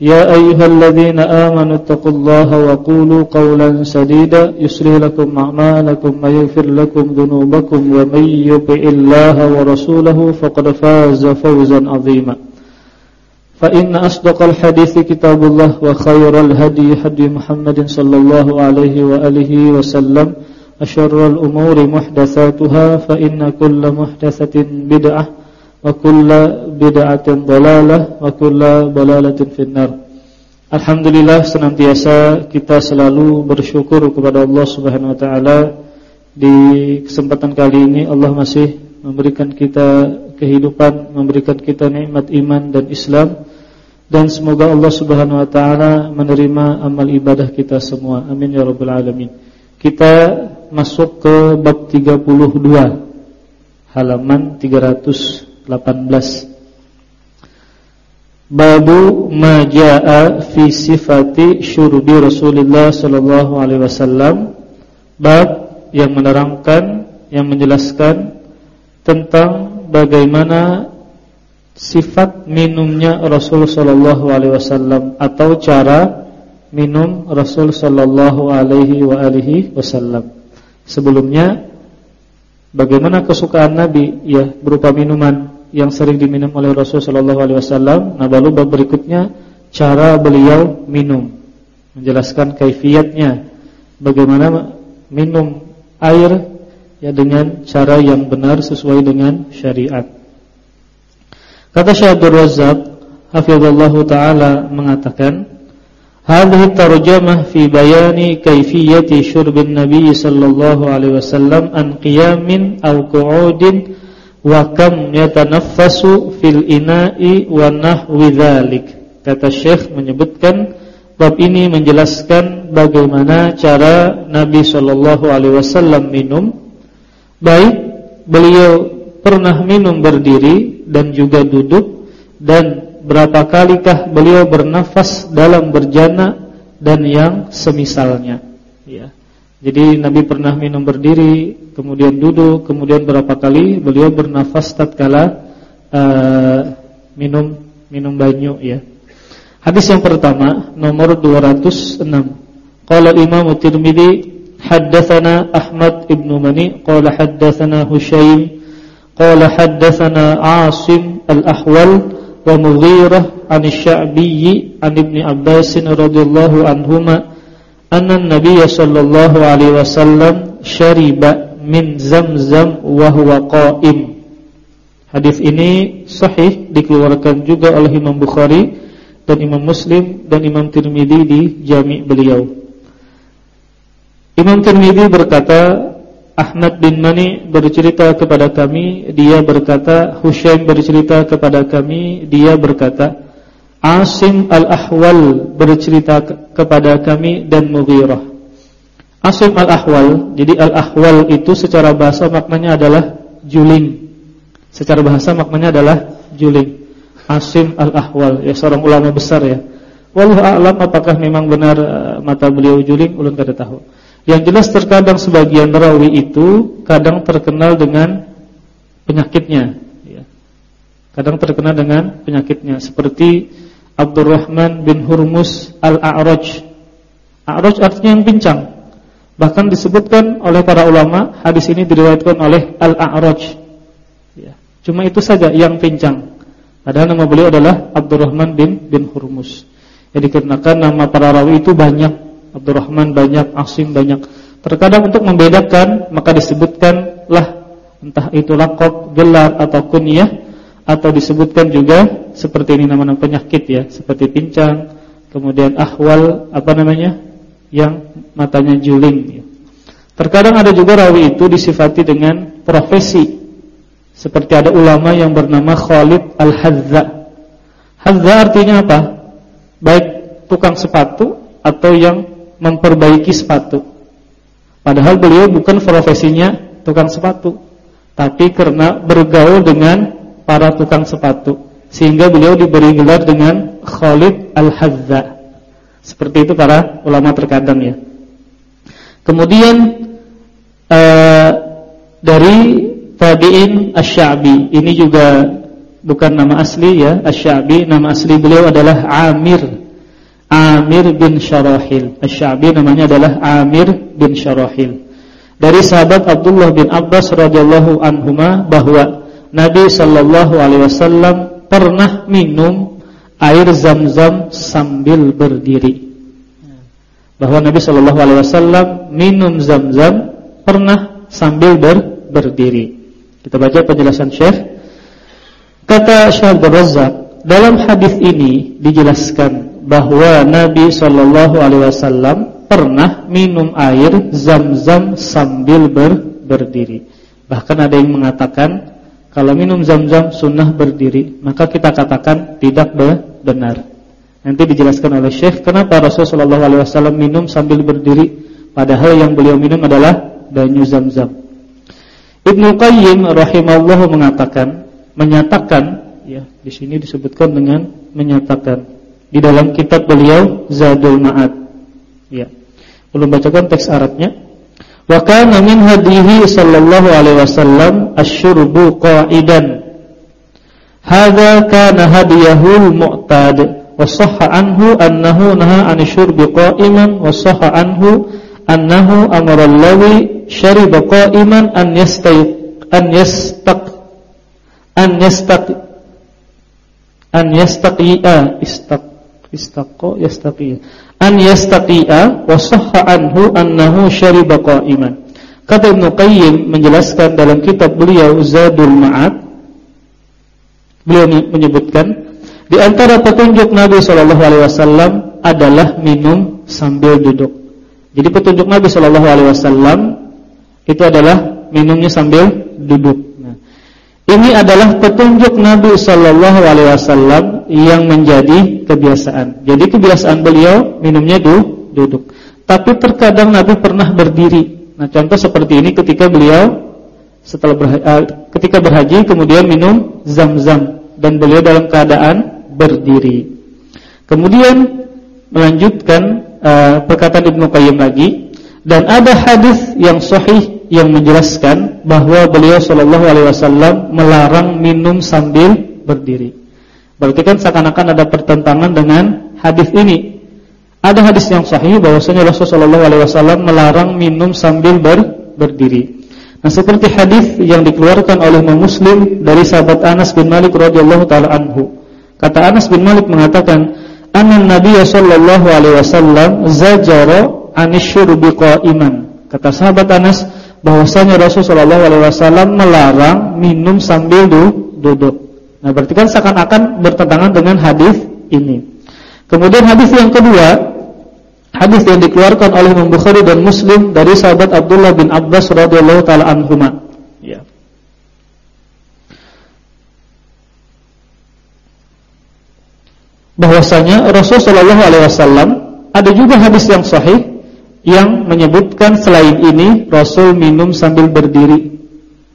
يا أيها الذين آمنوا اتقوا الله وقولوا قولا سديدا يصلح لكم أعمالكم ويغفر لكم ذنوبكم ومن يطع الله ورسوله فقد فاز فوزا عظيما. فإن أصدق الحديث كتاب الله وخير الهدي هدي محمد صلى الله عليه وآله وسلم. أشر الأمور محدثاتها فإن كل محدثة بدعة wa kulla bid'atin dhalalah wa kulla dhalalatin finnar. Alhamdulillah senantiasa kita selalu bersyukur kepada Allah Subhanahu wa taala di kesempatan kali ini Allah masih memberikan kita kehidupan, memberikan kita nikmat iman dan Islam dan semoga Allah Subhanahu wa taala menerima amal ibadah kita semua. Amin ya rabbal alamin. Kita masuk ke bab 32 halaman 300 18 Babu majaa fi sifati syurbi Rasulullah sallallahu alaihi wasallam. Bab yang menerangkan yang menjelaskan tentang bagaimana sifat minumnya Rasul sallallahu alaihi wasallam atau cara minum Rasul sallallahu alaihi wa alihi wasallam. Sebelumnya bagaimana kesukaan Nabi? Ya berupa minuman yang sering diminum oleh Rasul Shallallahu Alaihi Wasallam. Nah, lalu bab berikutnya cara beliau minum, menjelaskan kaifiatnya, bagaimana minum air ya dengan cara yang benar sesuai dengan syariat. Kata Syekh Abdul Razzaq, hafizallahu taala mengatakan, "Hadhihi tarjamah fi bayani kaifiyati syurbin Nabi sallallahu alaihi wasallam an qiyamin aw qu'udin wa kam yatanaffasu fil ina'i wa nahwi dzalik. Kata Syekh menyebutkan bab ini menjelaskan bagaimana cara Nabi sallallahu alaihi wasallam minum. Baik beliau pernah minum berdiri dan juga duduk dan berapa kalikah beliau bernafas dalam berjana dan yang semisalnya ya. Jadi Nabi pernah minum berdiri, kemudian duduk, kemudian berapa kali beliau bernafas tatkala uh, minum minum banyu ya. Hadis yang pertama nomor 206. Qala Imam Tirmizi haddatsana Ahmad ibn Mani qala haddatsana Hushaim qala haddatsana Asim al-Ahwal wa Mughirah an Sya'bi an Ibnu Abbas radhiyallahu anhuma anna Nabi sallallahu alaihi wasallam syariba min zamzam wa huwa qa'im. Hadis ini sahih dikeluarkan juga oleh Imam Bukhari dan Imam Muslim dan Imam Tirmizi di jami' beliau. Imam Tirmizi berkata Ahmad bin Mani bercerita kepada kami, dia berkata Hushaim bercerita kepada kami, dia berkata Asim al-Ahwal bercerita kepada kami dan Mughirah. Asim al-Ahwal, jadi al-Ahwal itu secara bahasa maknanya adalah juling. Secara bahasa maknanya adalah juling. Asim al-Ahwal, ya seorang ulama besar ya. Wallahu a'lam apakah memang benar uh, mata beliau juling, ulun kada tahu. Yang jelas terkadang sebagian rawi itu kadang terkenal dengan penyakitnya, ya. Kadang terkenal dengan penyakitnya seperti Abdurrahman bin Hurmus Al-A'raj. A'raj artinya yang pincang. Bahkan disebutkan oleh para ulama, hadis ini diriwayatkan oleh Al-A'raj. Ya. Cuma itu saja yang pincang. Padahal nama beliau adalah Abdurrahman bin bin Hurmus. Jadi dikarenakan nama para rawi itu banyak, Abdurrahman banyak, Asim banyak. Terkadang untuk membedakan maka disebutkanlah entah itu lakop, gelar atau kunyah atau disebutkan juga seperti ini nama-nama penyakit ya, seperti pincang, kemudian ahwal apa namanya? yang matanya juling ya. Terkadang ada juga rawi itu disifati dengan profesi. Seperti ada ulama yang bernama Khalid Al-Hadza. Hadza artinya apa? Baik tukang sepatu atau yang memperbaiki sepatu. Padahal beliau bukan profesinya tukang sepatu, tapi karena bergaul dengan para tukang sepatu, sehingga beliau diberi gelar dengan Khalid Al-Hazza. Seperti itu para ulama terkadang ya. Kemudian uh, dari tabi'in Asy-Sya'bi, ini juga bukan nama asli ya, Asy-Sya'bi, nama asli beliau adalah Amir Amir bin Syarahil. Asy-Sya'bi namanya adalah Amir bin Syarahil. Dari sahabat Abdullah bin Abbas radhiyallahu anhuma bahwa Nabi sallallahu alaihi wasallam pernah minum air Zam-Zam sambil berdiri. Bahwa Nabi sallallahu alaihi wasallam minum Zam-Zam pernah sambil ber berdiri. Kita baca penjelasan Syekh. Kata Syekh Razak, dalam hadis ini dijelaskan bahwa Nabi Shallallahu Alaihi Wasallam pernah minum air zam-zam sambil ber berdiri. Bahkan ada yang mengatakan kalau minum zam-zam sunnah berdiri, maka kita katakan tidak benar. Nanti dijelaskan oleh Syekh kenapa Rasul Shallallahu Alaihi Wasallam minum sambil berdiri, padahal yang beliau minum adalah banyu zam-zam. Ibnu Qayyim rahimahullah mengatakan, menyatakan, ya di sini disebutkan dengan menyatakan di dalam kitab beliau Zadul Ma'ad. Ya. Belum bacakan teks Arabnya. Wa kana min hadihi sallallahu alaihi wasallam asyurbu qa'idan. Hadza kana hadiyahul mu'tad wa sahha anhu annahu naha an syurbi qa'iman wa sahha anhu annahu amara allawi syariba qa'iman an yastaq an yastaq an yastaq an yastaqi'a istaq istaqqa yastaqiya an yastaqiya wa sahha anhu annahu syariba qa'iman. Kata Ibnu Qayyim menjelaskan dalam kitab beliau Zadul Ma'ad beliau menyebutkan di antara petunjuk Nabi sallallahu alaihi wasallam adalah minum sambil duduk. Jadi petunjuk Nabi sallallahu alaihi wasallam itu adalah minumnya sambil duduk. Ini adalah petunjuk Nabi Shallallahu Alaihi Wasallam yang menjadi kebiasaan. Jadi kebiasaan beliau minumnya du, duduk. Tapi terkadang Nabi pernah berdiri. Nah, contoh seperti ini ketika beliau setelah berhaji, uh, ketika berhaji kemudian minum zam-zam dan beliau dalam keadaan berdiri. Kemudian melanjutkan uh, perkataan Ibnu Qayyim lagi dan ada hadis yang sahih yang menjelaskan bahwa beliau Shallallahu Alaihi Wasallam melarang minum sambil berdiri. Berarti kan seakan-akan ada pertentangan dengan hadis ini. Ada hadis yang sahih bahwasanya Rasulullah Alaihi Wasallam melarang minum sambil ber berdiri. Nah seperti hadis yang dikeluarkan oleh Muslim dari sahabat Anas bin Malik radhiyallahu taala anhu. Kata Anas bin Malik mengatakan, "Anna Nabiy sallallahu alaihi wasallam zajara anisyurbi qa'iman." Kata sahabat Anas, bahwasanya Rasulullah SAW melarang minum sambil duduk. Nah, berarti kan seakan-akan bertentangan dengan hadis ini. Kemudian hadis yang kedua, hadis yang dikeluarkan oleh Imam Bukhari dan Muslim dari sahabat Abdullah bin Abbas radhiyallahu taala anhuma. Ya. Bahwasanya Rasulullah SAW ada juga hadis yang sahih yang menyebutkan selain ini Rasul minum sambil berdiri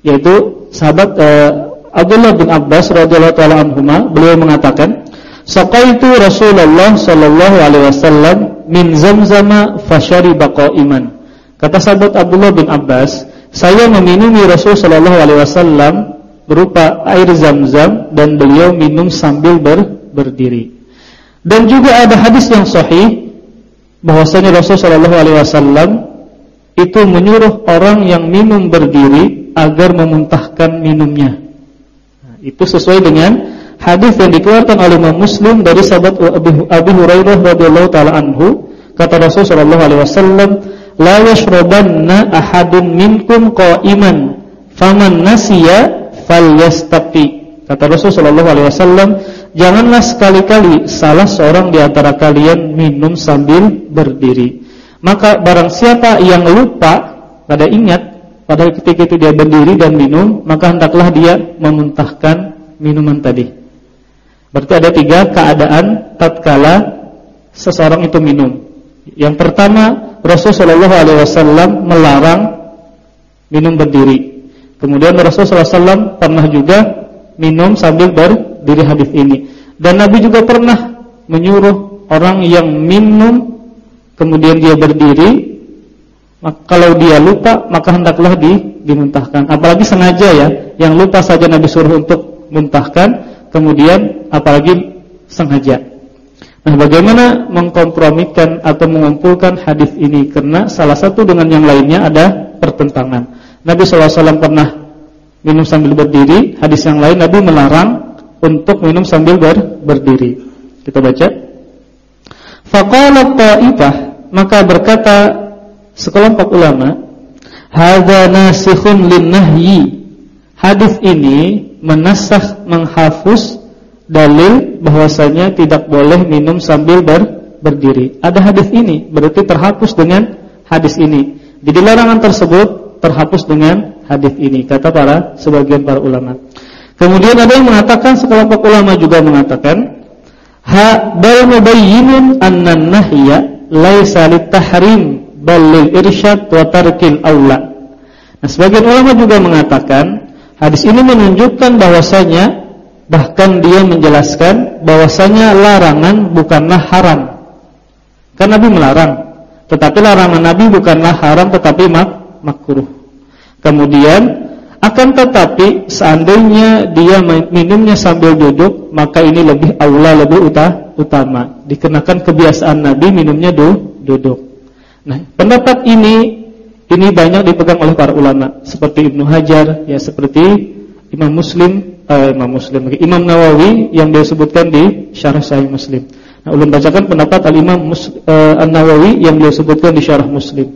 yaitu sahabat uh, Abdullah bin Abbas radhiyallahu taala anhuma beliau mengatakan saqaitu Rasulullah sallallahu alaihi wasallam min zamzama fashariba qa'iman kata sahabat Abdullah bin Abbas saya meminumi Rasul sallallahu alaihi wasallam berupa air zam-zam dan beliau minum sambil ber, berdiri dan juga ada hadis yang sahih bahwasanya Rasulullah Shallallahu Alaihi Wasallam itu menyuruh orang yang minum berdiri agar memuntahkan minumnya. Itu sesuai dengan hadis yang dikeluarkan oleh Imam Muslim dari sahabat Abu Hurairah radhiyallahu taala anhu. Kata Rasul Shallallahu alaihi wasallam la yashrabanna ahadun minkum qa'iman. Faman nasiya falyastaqi. Kata Rasul Shallallahu alaihi wasallam Janganlah sekali-kali salah seorang di antara kalian minum sambil berdiri. Maka barang siapa yang lupa pada ingat pada ketika itu dia berdiri dan minum, maka hendaklah dia memuntahkan minuman tadi. Berarti ada tiga keadaan tatkala seseorang itu minum. Yang pertama, Rasulullah SAW melarang minum berdiri. Kemudian Rasulullah SAW pernah juga minum sambil berdiri hadis ini. Dan Nabi juga pernah menyuruh orang yang minum kemudian dia berdiri, kalau dia lupa maka hendaklah di, dimuntahkan. Apalagi sengaja ya, yang lupa saja Nabi suruh untuk muntahkan, kemudian apalagi sengaja. Nah, bagaimana mengkompromikan atau mengumpulkan hadis ini? Karena salah satu dengan yang lainnya ada pertentangan. Nabi SAW pernah minum sambil berdiri, hadis yang lain Nabi melarang untuk minum sambil ber, berdiri. Kita baca. Faqala ta'ifah, maka berkata sekelompok ulama, hadza nasikhun lin nahyi. Hadis ini menasah menghafus dalil bahwasanya tidak boleh minum sambil ber, berdiri. Ada hadis ini, berarti terhapus dengan hadis ini. Jadi larangan tersebut terhapus dengan hadis ini, kata para sebagian para ulama. Kemudian ada yang mengatakan sekelompok ulama juga mengatakan ha bal mubayyinun anna nahya laisa litahrim bal lil irsyad wa tarkil aula. Nah, sebagian ulama juga mengatakan hadis ini menunjukkan bahwasanya Bahkan dia menjelaskan bahwasanya larangan bukanlah haram. Kan Nabi melarang, tetapi larangan Nabi bukanlah haram tetapi mak makruh. Kemudian akan tetapi seandainya dia minumnya sambil duduk, maka ini lebih aula lebih utama. Dikenakan kebiasaan Nabi minumnya du, duduk. Nah, pendapat ini ini banyak dipegang oleh para ulama seperti Ibnu Hajar, ya seperti Imam Muslim uh, Imam Muslim Imam Nawawi yang dia sebutkan di Syarah Sahih Muslim. Nah, ulun bacakan pendapat Al-Imam uh, An-Nawawi yang dia sebutkan di Syarah Muslim.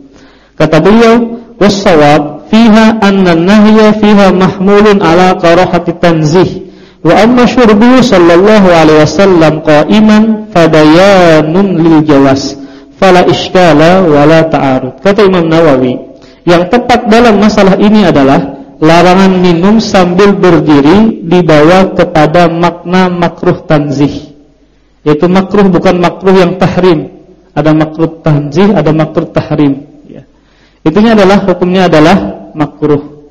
Kata beliau, "Was-shawab fiha anna an-nahya fiha mahmulun ala qarahati tanzih." Wa amma syurbu sallallahu alaihi wasallam qa'iman fadayanun lil jawas fala iskala wala ta'arud. Kata Imam Nawawi, yang tepat dalam masalah ini adalah larangan minum sambil berdiri dibawa kepada makna makruh tanzih. Yaitu makruh bukan makruh yang tahrim. Ada makruh tanzih, ada makruh tahrim. Ya. Itunya adalah hukumnya adalah makruh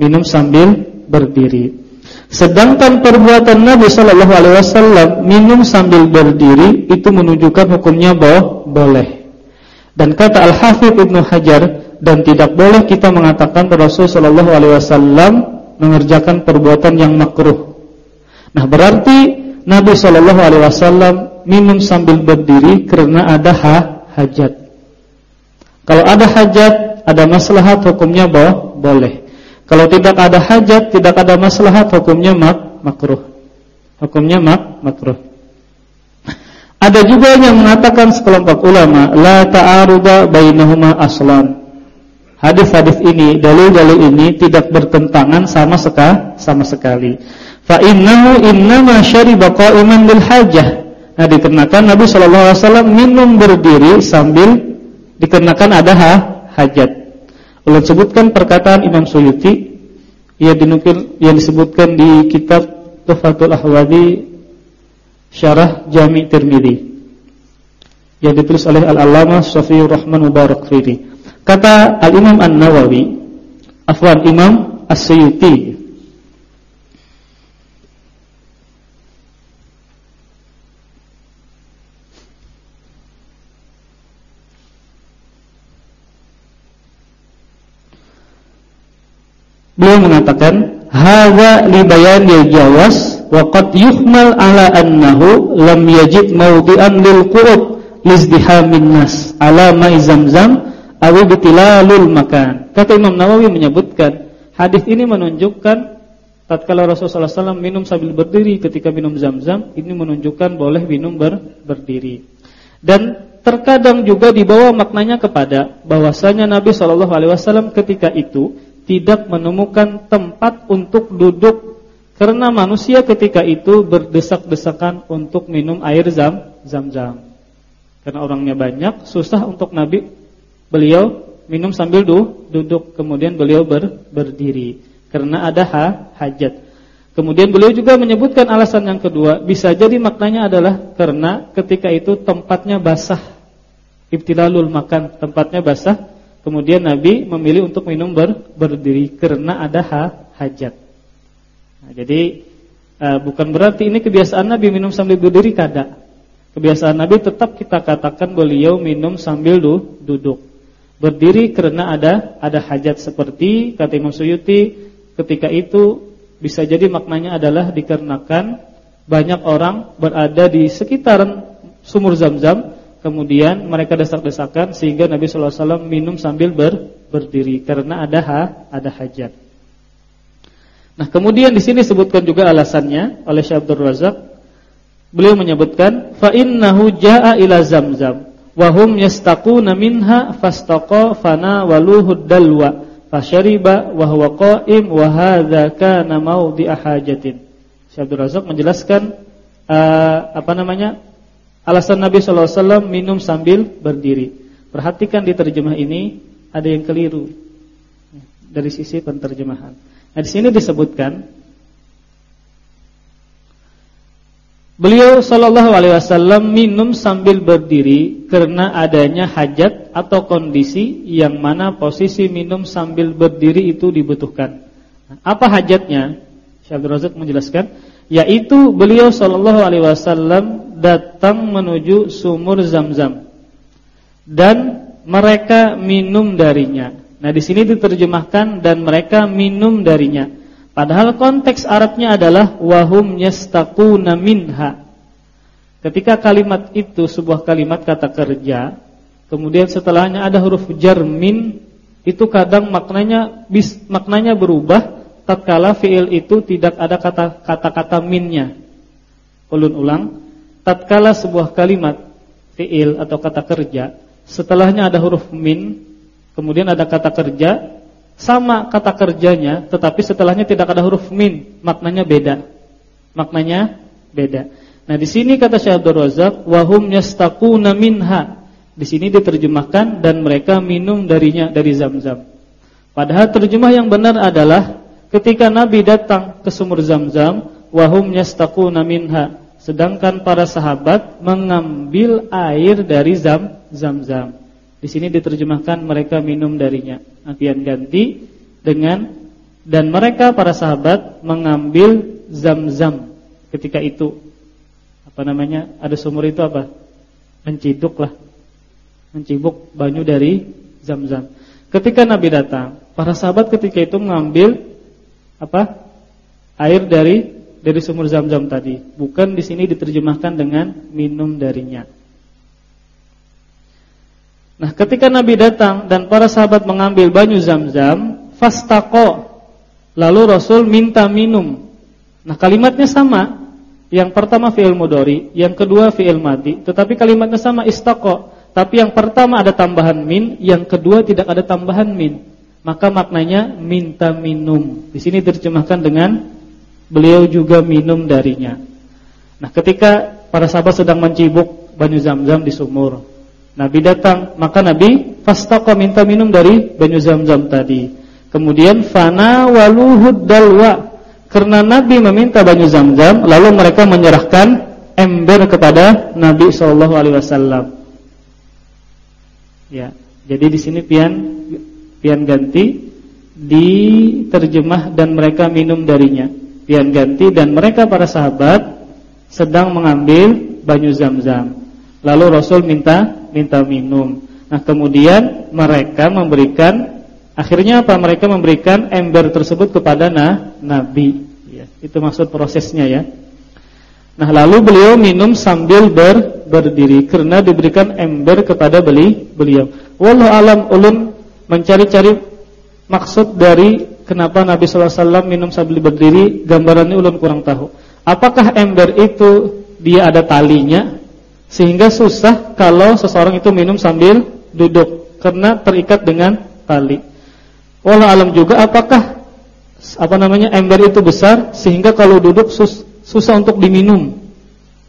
minum sambil berdiri. Sedangkan perbuatan Nabi Shallallahu Alaihi Wasallam minum sambil berdiri itu menunjukkan hukumnya bahwa boleh. Dan kata Al Hafidh Ibnu Hajar dan tidak boleh kita mengatakan Rasul Shallallahu Alaihi Wasallam mengerjakan perbuatan yang makruh. Nah berarti Nabi Shallallahu Alaihi Wasallam minum sambil berdiri karena ada ha hajat. Kalau ada hajat, ada maslahat hukumnya boh, boleh. Kalau tidak ada hajat, tidak ada maslahat hukumnya mak makruh. Hukumnya mak makruh. Ada juga yang mengatakan sekelompok ulama la ta'aruda bainahuma aslan hadis-hadis ini, dalil-dalil ini tidak bertentangan sama seka, sama sekali. Fa innahu innama syariba qa'iman bil hajah. Nah, dikarenakan Nabi sallallahu alaihi wasallam minum berdiri sambil dikarenakan ada ha, hajat. Ulun sebutkan perkataan Imam Suyuti ia dinukil yang disebutkan di kitab Tuhfatul Ahwadi Syarah Jami' Tirmizi yang ditulis oleh Al-Allamah Syafiur Rahman Mubarak Firi. Kata Al-Imam An-Nawawi, afwan Imam As-Suyuti Beliau mengatakan, "Hadza li bayan jawas wa qad yuhmal ala annahu lam yajid mawdi'an lil qurub lizdihamin nas ala ma'i zamzam awi bitilalul makan. Kata Imam Nawawi menyebutkan hadis ini menunjukkan tatkala Rasulullah SAW minum sambil berdiri ketika minum zam-zam ini menunjukkan boleh minum ber, berdiri. Dan terkadang juga dibawa maknanya kepada bahwasanya Nabi Shallallahu Alaihi Wasallam ketika itu tidak menemukan tempat untuk duduk karena manusia ketika itu berdesak-desakan untuk minum air zam zam-zam. Karena orangnya banyak, susah untuk Nabi Beliau minum sambil du, duduk, kemudian beliau ber, berdiri karena ada ha, hajat. Kemudian beliau juga menyebutkan alasan yang kedua, bisa jadi maknanya adalah karena ketika itu tempatnya basah. Ibtilalul makan, tempatnya basah. Kemudian Nabi memilih untuk minum ber, berdiri karena ada ha, hajat. Nah, jadi uh, bukan berarti ini kebiasaan Nabi minum sambil berdiri kada. Kebiasaan Nabi tetap kita katakan beliau minum sambil du, duduk. Berdiri karena ada ada hajat seperti kata Imam Suyuti ketika itu bisa jadi maknanya adalah dikarenakan banyak orang berada di sekitaran sumur zam-zam kemudian mereka desak-desakan sehingga Nabi sallallahu alaihi wasallam minum sambil ber, berdiri karena ada ha, ada hajat. Nah, kemudian di sini disebutkan juga alasannya oleh Syekh Abdul Razak. Beliau menyebutkan fa innahu jaa ila zamzam wa hum yastaquna minha fastaqa fana waluhud dalwa Fasyariba wa huwa qa'im wa hadza kana. Syekh Abdul Razak menjelaskan uh, apa namanya? Alasan Nabi sallallahu alaihi wasallam minum sambil berdiri. Perhatikan di terjemah ini ada yang keliru dari sisi penterjemahan. Nah, di sini disebutkan Beliau Shallallahu Alaihi Wasallam minum sambil berdiri karena adanya hajat atau kondisi yang mana posisi minum sambil berdiri itu dibutuhkan. Apa hajatnya? Syaikhul Razak menjelaskan, yaitu beliau Shallallahu Alaihi Wasallam datang menuju sumur Zam-Zam dan mereka minum darinya. Nah di sini diterjemahkan dan mereka minum darinya. Padahal konteks Arabnya adalah wahum yastaquna minha. Ketika kalimat itu sebuah kalimat kata kerja, kemudian setelahnya ada huruf jar min, itu kadang maknanya bis, maknanya berubah tatkala fiil itu tidak ada kata kata-kata minnya. Ulun ulang, tatkala sebuah kalimat fiil atau kata kerja, setelahnya ada huruf min, kemudian ada kata kerja, sama kata kerjanya, tetapi setelahnya tidak ada huruf min, maknanya beda. Maknanya beda. Nah, di sini kata Syekh Abdul Razak, wahum yastaquna minha. Di sini diterjemahkan dan mereka minum darinya dari Zam-Zam. Padahal terjemah yang benar adalah ketika Nabi datang ke sumur Zam-Zam, wahum yastaquna minha. Sedangkan para sahabat mengambil air dari Zam-Zam. Di sini diterjemahkan mereka minum darinya. Artian ganti dengan dan mereka para sahabat mengambil zam-zam ketika itu. Apa namanya? Ada sumur itu apa? Menciduk lah. Mencibuk banyu dari zam-zam. Ketika Nabi datang, para sahabat ketika itu mengambil apa? Air dari dari sumur zam-zam tadi. Bukan di sini diterjemahkan dengan minum darinya. Nah, ketika Nabi datang dan para sahabat mengambil banyu Zam-Zam, fastaqo. Lalu Rasul minta minum. Nah, kalimatnya sama. Yang pertama fi'il mudhari, yang kedua fi'il madi, tetapi kalimatnya sama istaqo. Tapi yang pertama ada tambahan min, yang kedua tidak ada tambahan min. Maka maknanya minta minum. Di sini diterjemahkan dengan beliau juga minum darinya. Nah, ketika para sahabat sedang mencibuk banyu Zam-Zam di sumur, Nabi datang, maka Nabi fastaqa minta minum dari banyu Zam-Zam tadi. Kemudian fana waluhud dalwa. Karena Nabi meminta banyu Zam-Zam, lalu mereka menyerahkan ember kepada Nabi wasallam. Ya, jadi di sini pian pian ganti diterjemah dan mereka minum darinya. Pian ganti dan mereka para sahabat sedang mengambil banyu Zam-Zam. Lalu Rasul minta minta minum. Nah, kemudian mereka memberikan akhirnya apa? Mereka memberikan ember tersebut kepada nah, Nabi. Ya, itu maksud prosesnya ya. Nah, lalu beliau minum sambil ber, berdiri karena diberikan ember kepada beli beliau. Wallahu alam ulun mencari-cari maksud dari kenapa Nabi sallallahu alaihi wasallam minum sambil berdiri, gambarannya ulun kurang tahu. Apakah ember itu dia ada talinya sehingga susah kalau seseorang itu minum sambil duduk karena terikat dengan tali. Walau alam juga apakah apa namanya ember itu besar sehingga kalau duduk sus, susah untuk diminum.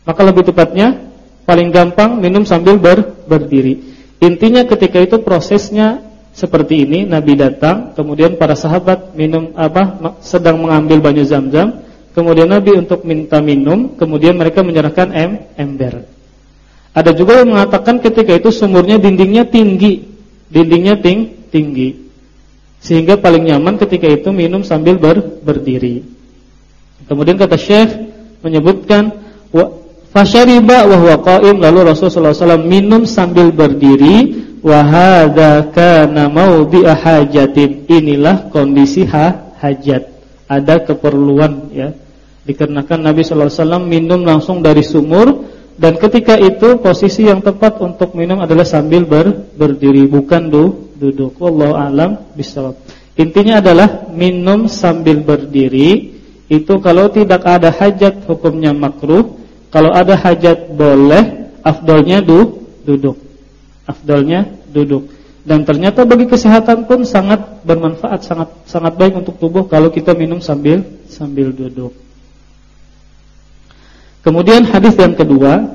Maka lebih tepatnya paling gampang minum sambil ber, berdiri. Intinya ketika itu prosesnya seperti ini Nabi datang kemudian para sahabat minum apa sedang mengambil banyu Zam-Zam kemudian Nabi untuk minta minum, kemudian mereka menyerahkan em ember. Ada juga yang mengatakan ketika itu sumurnya dindingnya tinggi, dindingnya ting tinggi, sehingga paling nyaman ketika itu minum sambil ber berdiri. Kemudian kata Syekh menyebutkan Fasyariba wa qa'im lalu Rasulullah SAW minum sambil berdiri wa hadza kana maudhi'a hajatin. Inilah kondisi ha hajat. Ada keperluan ya. Dikarenakan Nabi sallallahu alaihi wasallam minum langsung dari sumur dan ketika itu posisi yang tepat untuk minum adalah sambil ber, berdiri bukan du, duduk. Wallahu alam bisawab. Intinya adalah minum sambil berdiri itu kalau tidak ada hajat hukumnya makruh kalau ada hajat boleh, afdolnya du, duduk. Afdolnya duduk. Dan ternyata bagi kesehatan pun sangat bermanfaat, sangat sangat baik untuk tubuh kalau kita minum sambil sambil duduk. Kemudian hadis yang kedua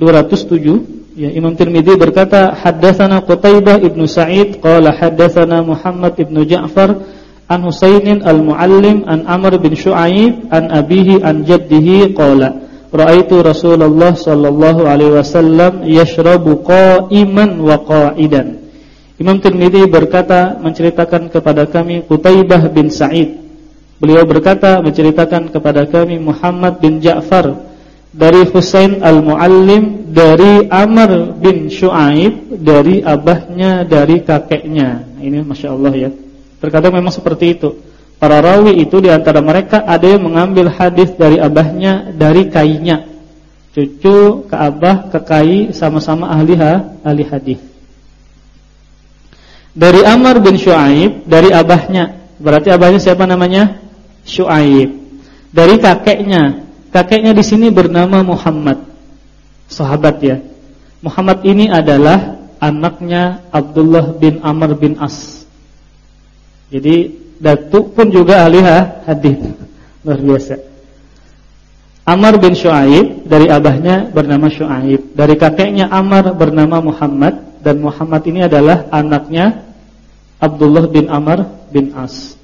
207 ya Imam Tirmizi berkata haddatsana Qutaibah ibnu Sa'id qala haddatsana Muhammad ibnu Ja'far an Husainin al-Muallim an Amr bin Shu'aib an abihi an jaddihi qala Ra'aitu Rasulullah sallallahu alaihi wasallam yashrabu qa'iman wa qa'idan. Imam Tirmizi berkata menceritakan kepada kami Qutaibah bin Sa'id. Beliau berkata menceritakan kepada kami Muhammad bin Ja'far dari Husain al-Muallim dari Amr bin Shu'aib dari abahnya dari kakeknya. Ini masya Allah ya. Terkadang memang seperti itu. Para rawi itu di antara mereka ada yang mengambil hadis dari abahnya dari kainya. Cucu ke abah ke kai sama-sama ahli ha, ahli hadis. Dari Amr bin Shu'aib dari abahnya. Berarti abahnya siapa namanya? Shu'aib. Dari kakeknya. Kakeknya di sini bernama Muhammad. Sahabat ya. Muhammad ini adalah anaknya Abdullah bin Amr bin As. Jadi datuk pun juga ahli hadis. Luar biasa. Amr bin Shu'aib dari abahnya bernama Shu'aib, dari kakeknya Amr bernama Muhammad dan Muhammad ini adalah anaknya Abdullah bin Amr bin As.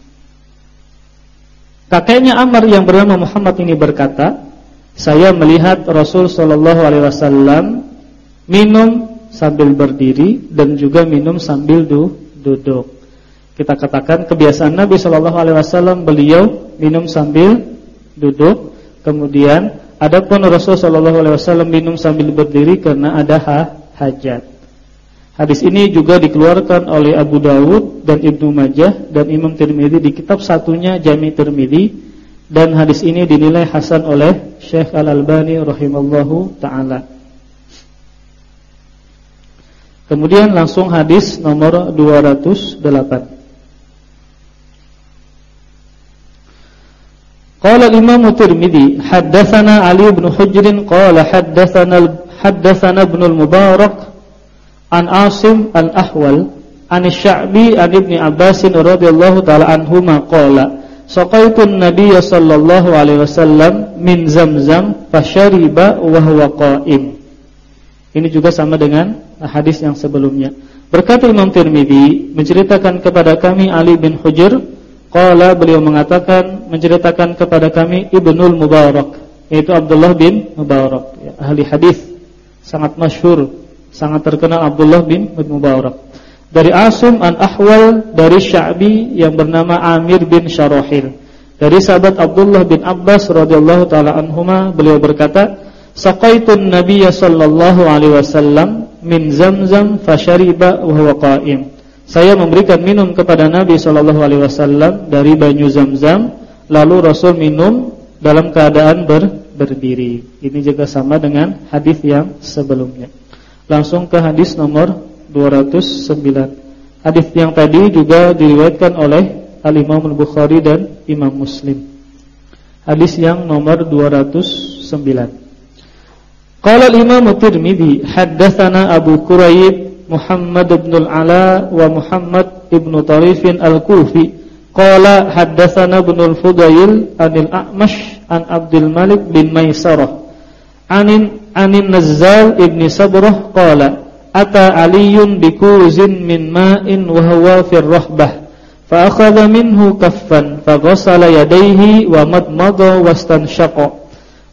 Kakeknya Amr yang bernama Muhammad ini berkata, saya melihat Rasul Shallallahu Alaihi Wasallam minum sambil berdiri dan juga minum sambil du duduk. Kita katakan kebiasaan Nabi Shallallahu Alaihi Wasallam beliau minum sambil duduk, kemudian adapun Rasul Shallallahu Alaihi Wasallam minum sambil berdiri karena ada ha hajat. Hadis ini juga dikeluarkan oleh Abu Dawud dan Ibnu Majah dan Imam Tirmidzi di kitab satunya Jami Tirmidzi dan hadis ini dinilai hasan oleh Syekh Al Albani rahimallahu taala. Kemudian langsung hadis nomor 208. قال الإمام الترمذي حدثنا علي بن حجر قال حدثنا حدثنا ابن المبارك عن عاصم الأحول عن الشعبي عن ابن عباس رضي الله تعالى عنهما قال سقيت النبي صلى الله عليه وسلم من زمزم فشرب وهو قائم Ini juga sama dengan hadis yang sebelumnya. Berkata Imam Tirmidzi menceritakan kepada kami Ali bin Hujr Qala beliau mengatakan menceritakan kepada kami Ibnul Mubarak yaitu Abdullah bin Mubarak. Ya, ahli hadis. Sangat masyhur sangat terkenal Abdullah bin Mubarak. Dari Asum an Ahwal dari Sya'bi yang bernama Amir bin Syarahil. Dari sahabat Abdullah bin Abbas radhiyallahu taala anhuma beliau berkata saqaitun nabiyya sallallahu alaihi wasallam min zamzam fashariba wa huwa qa'im saya memberikan minum kepada Nabi Shallallahu Alaihi Wasallam dari banyu zam-zam, lalu Rasul minum dalam keadaan ber, berdiri. Ini juga sama dengan hadis yang sebelumnya. Langsung ke hadis nomor 209. Hadis yang tadi juga diriwayatkan oleh Al Imam Al Bukhari dan Imam Muslim. Hadis yang nomor 209. Qala Al-Imam Tirmizi haddatsana Abu Quraib Muhammad ibn al-Ala wa Muhammad ibn Tarif al-Kufi. Qala haddatsana ibn al-Fudayl anil A'mash an Abdul Malik bin Maisarah. Anin anin Nazzal ibn Sabrah qala ata Aliyun bikuzin min ma'in wa huwa fi rahbah. Fa minhu kaffan fa ghassala yadayhi wa madmada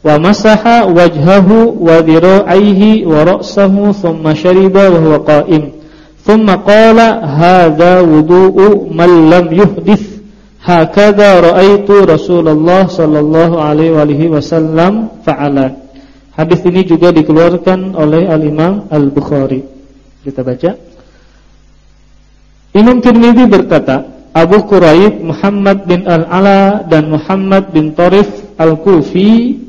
wa masaha wajhahu wa dhira'aihi wa ra'sahu thumma shariba wa huwa qa'im thumma qala hadha wudu'u man lam yuhdith hakadha ra'aitu Rasulullah sallallahu alaihi wasallam fa'ala Hadis ini juga dikeluarkan oleh Al-Imam Al-Bukhari. Kita baca. Imam Tirmidzi berkata, Abu Quraib, Muhammad bin Al-Ala dan Muhammad bin Tarif Al-Kufi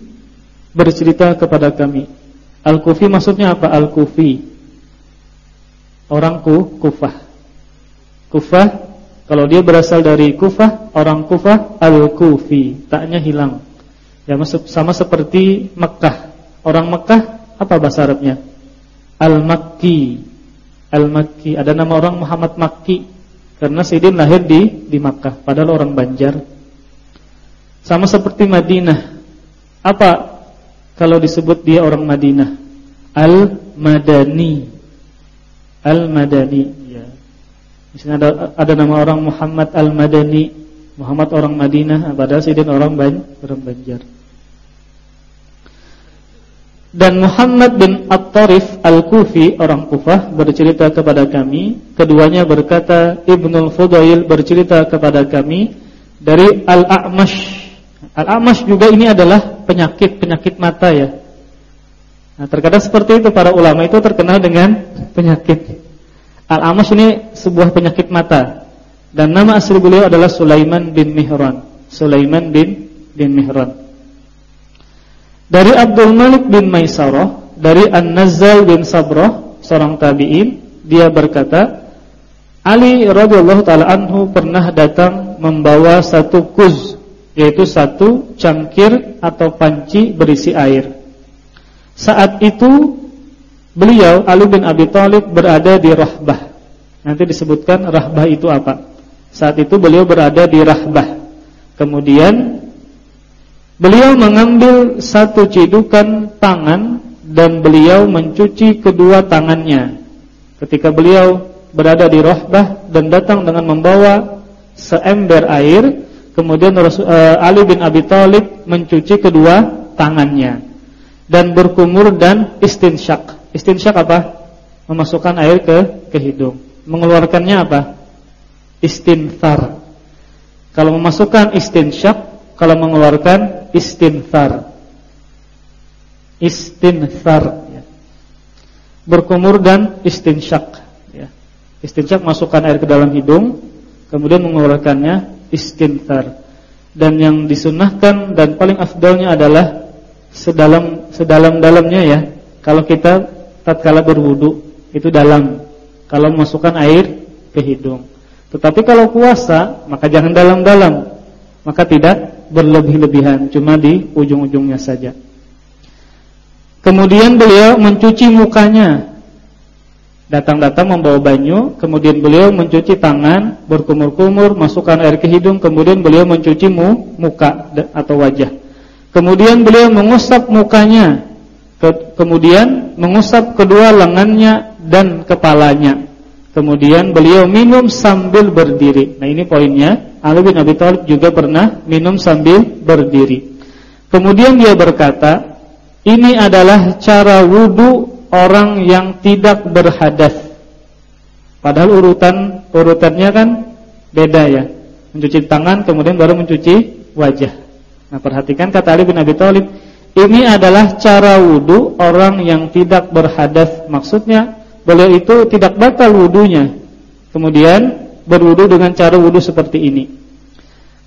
bercerita kepada kami. Al-Kufi maksudnya apa? Al-Kufi. Orang Kufah. Kufah kalau dia berasal dari Kufah, orang Kufah Al-Kufi, taknya hilang. Ya sama seperti Mekah. Orang Mekah apa bahasa Arabnya? Al-Makki. Al-Makki. Ada nama orang Muhammad Makki karena Sayyidin lahir di di Makkah padahal orang Banjar. Sama seperti Madinah. Apa kalau disebut dia orang Madinah? Al-Madani. Al-Madani, ya. Misalnya ada ada nama orang Muhammad Al-Madani, Muhammad orang Madinah, padahal Sayyidin orang Ban, orang Banjar. Dan Muhammad bin At-Tarif Al-Kufi orang Kufah bercerita kepada kami Keduanya berkata Ibnul Fudail bercerita kepada kami Dari Al-A'mash Al-A'mash juga ini adalah penyakit-penyakit mata ya. Nah terkadang seperti itu para ulama itu terkenal dengan penyakit. Al-A'mash ini sebuah penyakit mata. Dan nama asli beliau adalah Sulaiman bin Mihran. Sulaiman bin, bin Mihran. Dari Abdul Malik bin Maisarah Dari An-Nazzal bin Sabrah Seorang tabi'in Dia berkata Ali radhiyallahu ta'ala anhu pernah datang Membawa satu kuz Yaitu satu cangkir Atau panci berisi air. Saat itu Beliau Ali bin Abi Thalib berada di Rahbah. Nanti disebutkan Rahbah itu apa. Saat itu beliau berada di Rahbah. Kemudian Beliau mengambil satu cidukan tangan dan beliau mencuci kedua tangannya. Ketika beliau berada di rohbah dan datang dengan membawa seember air, kemudian eh, Ali bin Abi Thalib mencuci kedua tangannya dan berkumur dan istinsyak. Istinsyak apa? Memasukkan air ke ke hidung. Mengeluarkannya apa? Istinthar. Kalau memasukkan istinsyak, kalau mengeluarkan istinfar istinfar ya. berkumur dan istinsyak ya. istinsyak masukkan air ke dalam hidung kemudian mengeluarkannya istinfar dan yang disunahkan dan paling afdalnya adalah sedalam sedalam-dalamnya ya. Kalau kita tatkala berwudu itu dalam. Kalau memasukkan air ke hidung. Tetapi kalau puasa maka jangan dalam-dalam. Maka tidak berlebih-lebihan, cuma di ujung-ujungnya saja. Kemudian beliau mencuci mukanya. Datang-datang membawa banyu, kemudian beliau mencuci tangan, berkumur-kumur, masukkan air ke hidung, kemudian beliau mencuci mu, muka atau wajah. Kemudian beliau mengusap mukanya, ke, kemudian mengusap kedua lengannya dan kepalanya. Kemudian beliau minum sambil berdiri. Nah ini poinnya. Ali bin Abi Thalib juga pernah minum sambil berdiri. Kemudian dia berkata, ini adalah cara wudhu orang yang tidak berhadas. Padahal urutan urutannya kan beda ya. Mencuci tangan kemudian baru mencuci wajah. Nah perhatikan kata Ali bin Abi Thalib, ini adalah cara wudhu orang yang tidak berhadas. Maksudnya beliau itu tidak batal wudhunya. Kemudian berwudu dengan cara wudu seperti ini.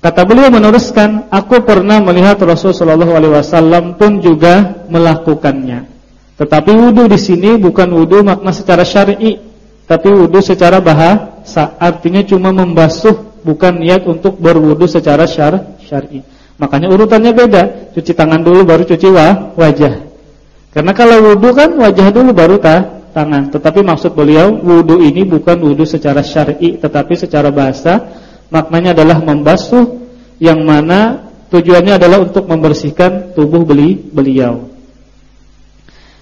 Kata beliau meneruskan, aku pernah melihat Rasulullah SAW pun juga melakukannya. Tetapi wudu di sini bukan wudu makna secara syar'i, tapi wudu secara bahasa. Artinya cuma membasuh, bukan niat untuk berwudu secara syar syar'i. Makanya urutannya beda. Cuci tangan dulu baru cuci wajah. Karena kalau wudu kan wajah dulu baru ta tangan. Tetapi maksud beliau wudhu ini bukan wudhu secara syar'i, tetapi secara bahasa maknanya adalah membasuh yang mana tujuannya adalah untuk membersihkan tubuh beli beliau.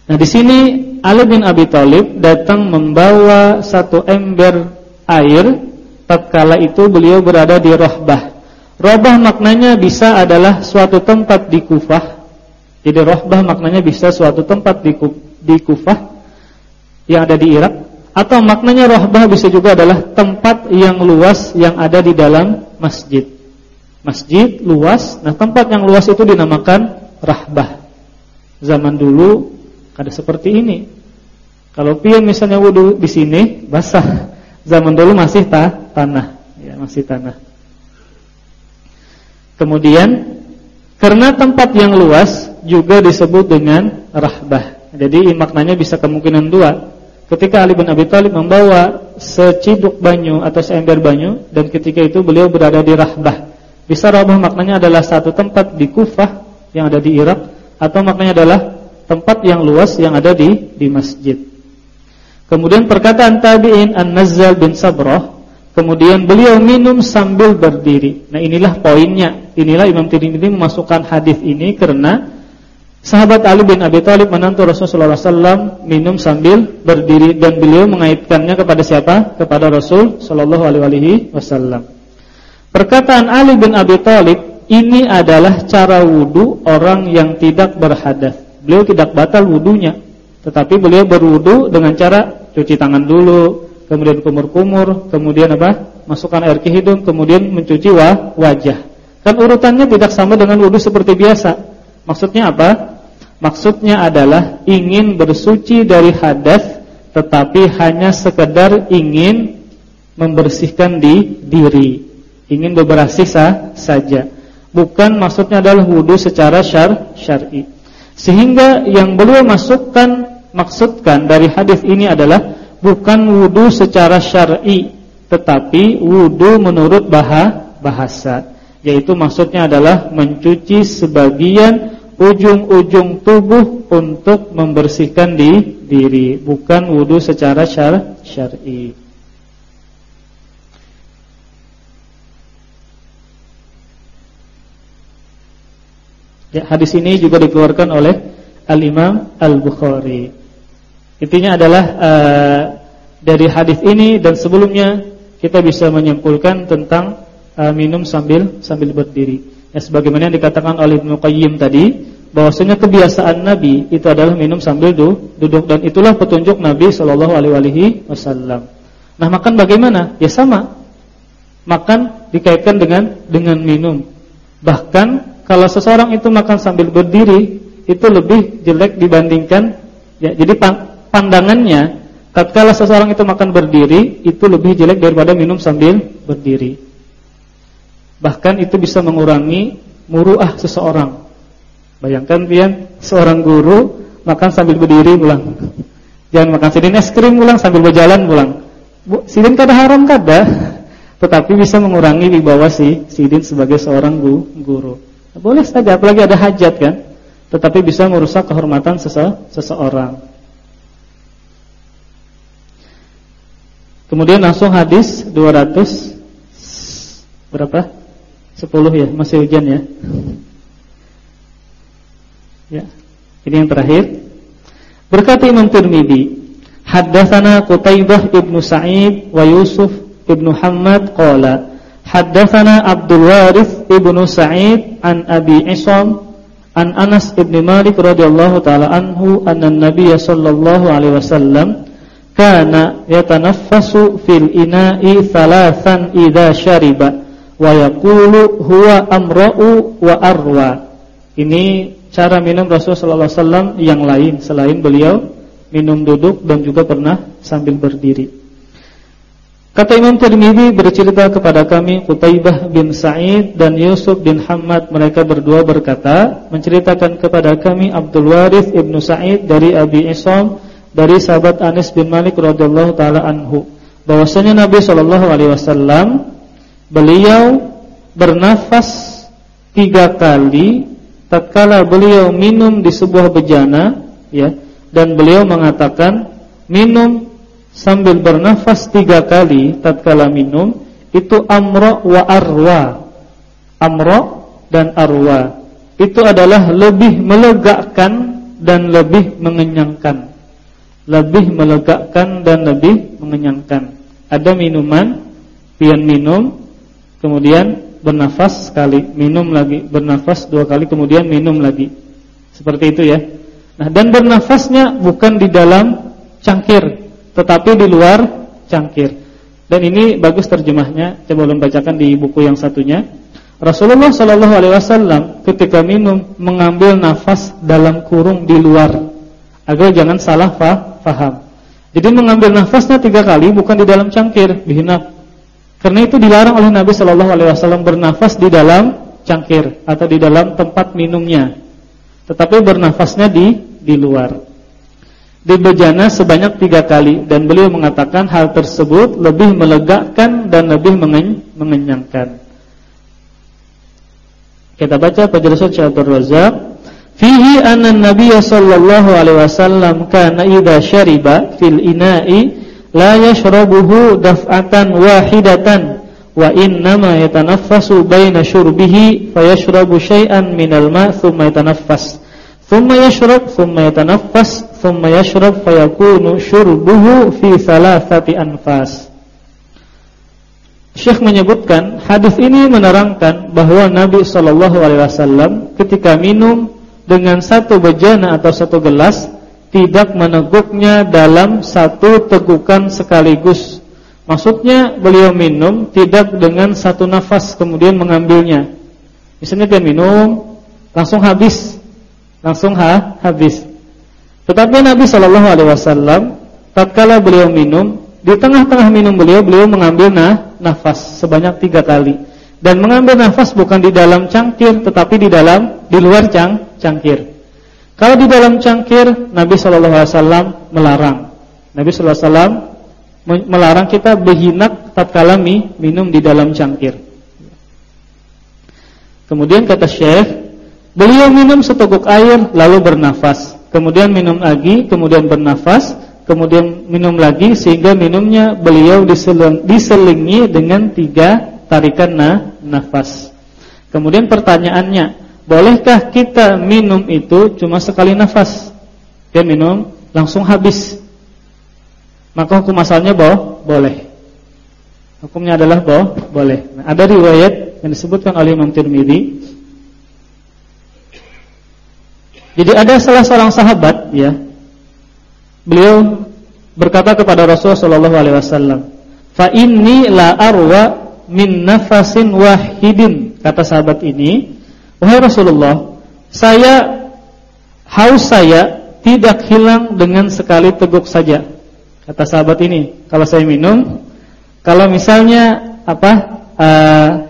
Nah di sini Ali bin Abi Thalib datang membawa satu ember air tatkala itu beliau berada di Rohbah. Rohbah maknanya bisa adalah suatu tempat di Kufah. Jadi Rohbah maknanya bisa suatu tempat di, di Kufah yang ada di Irak. Atau maknanya Rohbah bisa juga adalah tempat yang luas yang ada di dalam masjid. Masjid luas, nah tempat yang luas itu dinamakan Rahbah. Zaman dulu ada seperti ini. Kalau pian misalnya wudhu di sini basah. Zaman dulu masih ta tanah, ya masih tanah. Kemudian karena tempat yang luas juga disebut dengan rahbah. Jadi maknanya bisa kemungkinan dua. Ketika Ali bin Abi Thalib membawa seciduk banyu atau seember banyu dan ketika itu beliau berada di rahbah. Bisa rahbah maknanya adalah satu tempat di Kufah yang ada di Irak atau maknanya adalah tempat yang luas yang ada di di masjid. Kemudian perkataan tabi'in An-Nazzal bin Sabrah, kemudian beliau minum sambil berdiri. Nah, inilah poinnya. Inilah Imam Tirmidzi memasukkan hadis ini karena sahabat Ali bin Abi Thalib menantu Rasulullah SAW minum sambil berdiri dan beliau mengaitkannya kepada siapa? Kepada Rasul sallallahu alaihi wasallam. Perkataan Ali bin Abi Thalib ini adalah cara wudu orang yang tidak berhadas. Beliau tidak batal wudunya, tetapi beliau berwudu dengan cara cuci tangan dulu, kemudian kumur-kumur, kemudian apa? Masukkan air ke hidung, kemudian mencuci wajah. Kan urutannya tidak sama dengan wudhu seperti biasa. Maksudnya apa? Maksudnya adalah ingin bersuci dari hadas, tetapi hanya sekedar ingin membersihkan di diri, ingin bebersih saja. Bukan maksudnya adalah wudhu secara syar syar'i. Sehingga yang beliau masukkan maksudkan dari hadis ini adalah bukan wudu secara syar'i tetapi wudu menurut bahasa. Yaitu maksudnya adalah mencuci sebagian ujung-ujung tubuh untuk membersihkan di diri. Bukan wudu secara syar syar'i Ya, hadis ini juga dikeluarkan oleh Al-Imam Al-Bukhari. Intinya adalah uh, dari hadis ini dan sebelumnya kita bisa menyimpulkan tentang uh, minum sambil sambil berdiri. Ya, sebagaimana yang dikatakan oleh Ibnu Qayyim tadi, bahwasanya kebiasaan Nabi itu adalah minum sambil du, duduk dan itulah petunjuk Nabi Shallallahu alaihi wasallam. Nah, makan bagaimana? Ya sama. Makan dikaitkan dengan dengan minum. Bahkan kalau seseorang itu makan sambil berdiri, itu lebih jelek dibandingkan ya jadi pandangannya tatkala seseorang itu makan berdiri itu lebih jelek daripada minum sambil berdiri. Bahkan itu bisa mengurangi muruah seseorang. Bayangkan pian seorang guru makan sambil berdiri pulang. Jangan makan sidin es krim pulang sambil berjalan pulang. Bu, sidin kada haram kada, tetapi bisa mengurangi wibawa si sidin sebagai seorang guru. Boleh saja apalagi ada hajat kan, tetapi bisa merusak kehormatan sese seseorang. Kemudian langsung hadis 200 berapa? 10 ya, masih hujan ya. Ya. Ini yang terakhir. Berkata Imam Tirmizi, haddatsana Qutaibah ibnu Sa'id wa Yusuf ibnu Hammad qala haddatsana Abdul Warith ibnu Sa'id an Abi Isam an Anas ibn Malik radhiyallahu taala anhu anna Nabiy sallallahu alaihi wasallam kana yatanaffasu fil ina'i thalathan idza syariba wa yaqulu huwa amra'u wa arwa. Ini cara minum Rasulullah sallallahu alaihi wasallam yang lain selain beliau minum duduk dan juga pernah sambil berdiri. Kata Imam Tirmidzi bercerita kepada kami Qutaibah bin Sa'id dan Yusuf bin Hamad mereka berdua berkata menceritakan kepada kami Abdul Warith ibnu Sa'id dari Abi Isam dari sahabat Anas bin Malik radhiyallahu taala anhu. Bahwasanya Nabi sallallahu alaihi wasallam beliau bernafas tiga kali tatkala beliau minum di sebuah bejana ya dan beliau mengatakan minum sambil bernafas tiga kali tatkala minum itu amra wa arwa amra dan arwa itu adalah lebih melegakan dan lebih mengenyangkan lebih melegakan dan lebih mengenyangkan. Ada minuman pian minum, kemudian bernafas sekali, minum lagi, bernafas dua kali, kemudian minum lagi. Seperti itu ya. Nah, dan bernafasnya bukan di dalam cangkir, tetapi di luar cangkir. Dan ini bagus terjemahnya. Coba ulun bacakan di buku yang satunya. Rasulullah Shallallahu Alaihi Wasallam ketika minum mengambil nafas dalam kurung di luar agar jangan salah faham. Jadi mengambil nafasnya tiga kali bukan di dalam cangkir dihinap. Karena itu dilarang oleh Nabi Shallallahu Alaihi Wasallam bernafas di dalam cangkir atau di dalam tempat minumnya, tetapi bernafasnya di di luar. Di bejana sebanyak tiga kali dan beliau mengatakan hal tersebut lebih melegakan dan lebih mengenyangkan. Kita baca penjelasan Syekh Abdul Razak. Fihi anna Nabiy sallallahu alaihi wasallam kana idza syariba fil ina'i la yashrabuhu daf'atan wahidatan wa innama yatanaffasu baina syurbihi fayashrabu syai'an minal ma' thumma yatanaffas thumma yashrab thumma yatanaffas thumma yashrab fayakunu syurbuhu fi thalathati anfas Syekh menyebutkan hadis ini menerangkan bahwa Nabi Shallallahu Alaihi Wasallam ketika minum dengan satu bejana atau satu gelas tidak meneguknya dalam satu tegukan sekaligus. Maksudnya beliau minum tidak dengan satu nafas kemudian mengambilnya. Misalnya dia minum langsung habis, langsung ha, habis. Tetapi Nabi Shallallahu Alaihi Wasallam tatkala beliau minum di tengah-tengah minum beliau beliau mengambil nah nafas sebanyak tiga kali dan mengambil nafas bukan di dalam cangkir tetapi di dalam di luar cang cangkir. Kalau di dalam cangkir Nabi Shallallahu Alaihi Wasallam melarang. Nabi Shallallahu Alaihi Wasallam melarang kita berhinak tatkala minum di dalam cangkir. Kemudian kata Syekh, beliau minum seteguk air lalu bernafas, kemudian minum lagi, kemudian bernafas, kemudian minum lagi sehingga minumnya beliau diseling, diselingi dengan tiga tarikan nah, nafas. Kemudian pertanyaannya, bolehkah kita minum itu cuma sekali nafas? Dia minum langsung habis. Maka hukum asalnya boh, boleh. Hukumnya adalah boh, boleh. Nah, ada riwayat yang disebutkan oleh Imam Tirmidzi. Jadi ada salah seorang sahabat ya beliau berkata kepada Rasul sallallahu alaihi wasallam, "Fa inni la arwa min nafasin wahidin." Kata sahabat ini, "Wahai Rasulullah, saya haus saya tidak hilang dengan sekali teguk saja." Kata sahabat ini, "Kalau saya minum, kalau misalnya apa? Uh,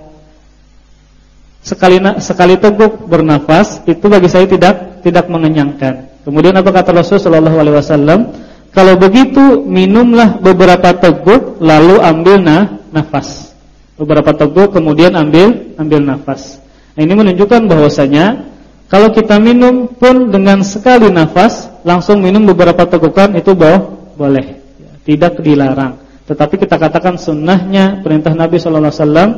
sekali sekali teguk bernafas itu bagi saya tidak tidak mengenyangkan." Kemudian apa kata Rasul sallallahu alaihi wasallam? Kalau begitu minumlah beberapa teguk lalu ambil nah, nafas. Beberapa teguk kemudian ambil ambil nafas. Nah, ini menunjukkan bahwasanya kalau kita minum pun dengan sekali nafas langsung minum beberapa tegukan itu boleh. Tidak dilarang. Tetapi kita katakan sunnahnya perintah Nabi sallallahu alaihi wasallam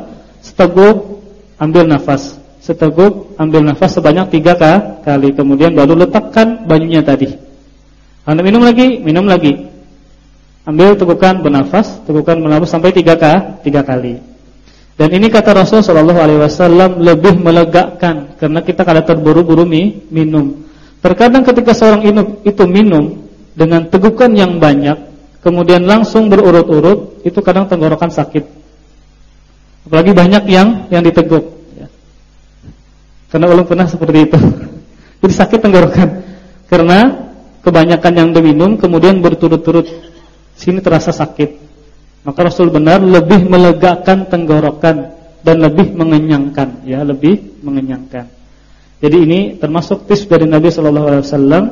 seteguk ambil nafas seteguk ambil nafas sebanyak tiga kali. Kemudian baru letakkan banyunya tadi. Anda minum lagi minum lagi. Ambil tegukan bernafas tegukan bernafas sampai tiga tiga kali. Dan ini kata Rasul Shallallahu Alaihi Wasallam lebih melegakan karena kita kadang terburu-buru minum. Terkadang ketika seorang itu minum dengan tegukan yang banyak kemudian langsung berurut-urut itu kadang tenggorokan sakit apalagi banyak yang yang diteguk karena ulun pernah seperti itu. Jadi sakit tenggorokan. Karena kebanyakan yang diminum kemudian berturut-turut sini terasa sakit. Maka Rasul benar lebih melegakan tenggorokan dan lebih mengenyangkan, ya, lebih mengenyangkan. Jadi ini termasuk tips dari Nabi Shallallahu alaihi wasallam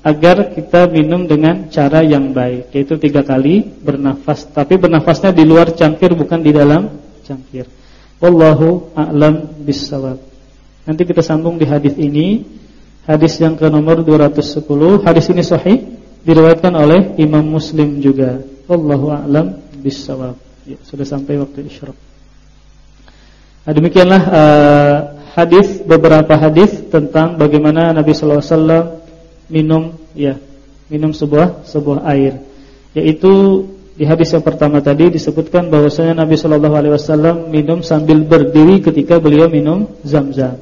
agar kita minum dengan cara yang baik, yaitu tiga kali bernafas, tapi bernafasnya di luar cangkir bukan di dalam cangkir. Wallahu a'lam bissawab. Nanti kita sambung di hadis ini, hadis yang ke nomor 210. Hadis ini sahih diriwayatkan oleh Imam Muslim juga. Wallahu a'lam bissawab. Ya, sudah sampai waktu isyraq. Nah, demikianlah uh, hadis beberapa hadis tentang bagaimana Nabi sallallahu alaihi wasallam minum ya, minum sebuah sebuah air yaitu di hadis yang pertama tadi disebutkan bahwasanya Nabi Shallallahu alaihi wasallam minum sambil berdiri ketika beliau minum Zam-Zam.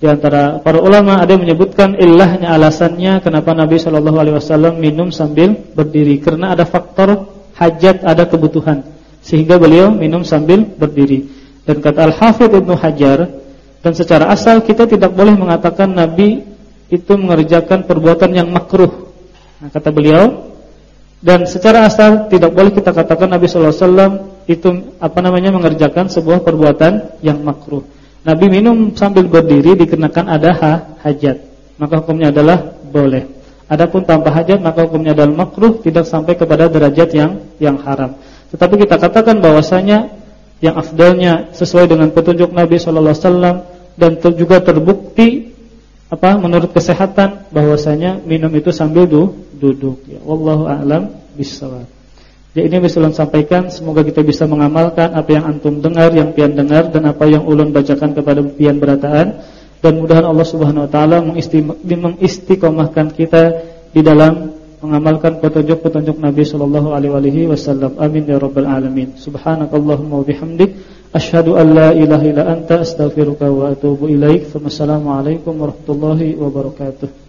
Di antara para ulama ada yang menyebutkan ilahnya alasannya kenapa Nabi Shallallahu alaihi wasallam minum sambil berdiri karena ada faktor hajat, ada kebutuhan sehingga beliau minum sambil berdiri. Dan kata Al-Hafidz Ibnu Hajar dan secara asal kita tidak boleh mengatakan Nabi itu mengerjakan perbuatan yang makruh. Nah, kata beliau dan secara asal tidak boleh kita katakan Nabi sallallahu alaihi wasallam itu apa namanya mengerjakan sebuah perbuatan yang makruh. Nabi minum sambil berdiri dikenakan ada ha, hajat, maka hukumnya adalah boleh. Adapun tanpa hajat maka hukumnya adalah makruh, tidak sampai kepada derajat yang yang haram. Tetapi kita katakan bahwasanya yang afdalnya sesuai dengan petunjuk Nabi sallallahu alaihi wasallam dan juga terbukti apa menurut kesehatan bahwasanya minum itu sambil du, duduk. Ya wallahu a'lam bissawab. Ya ini bisa ulun sampaikan. Semoga kita bisa mengamalkan apa yang antum dengar yang pian dengar dan apa yang ulun bacakan kepada pian berataan. Dan mudahan Allah Subhanahu wa taala mengistiqomahkan kita di dalam mengamalkan petunjuk-petunjuk Nabi sallallahu alaihi wasallam. Amin ya rabbal alamin. Subhanakallahumma wa bihamdik Asyhadu an la ilaha illa anta astaghfiruka wa atubu ilaik. Warahmatullahi wabarakatuh.